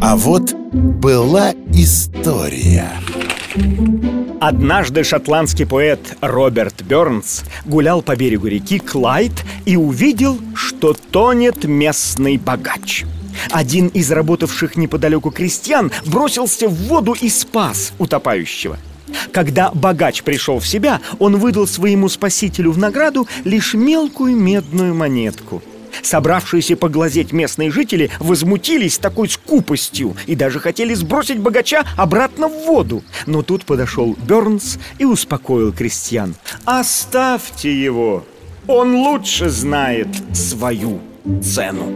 А вот была история Однажды шотландский поэт Роберт Бернс гулял по берегу реки Клайд и увидел, что тонет местный богач. Один из работавших неподалеку крестьян бросился в воду и спас утопающего. Когда богач пришел в себя, он выдал своему спасителю в награду лишь мелкую медную монетку – Собравшиеся поглазеть местные жители возмутились такой скупостью и даже хотели сбросить богача обратно в воду. Но тут подошел Бернс и успокоил крестьян. «Оставьте его! Он лучше знает свою цену!»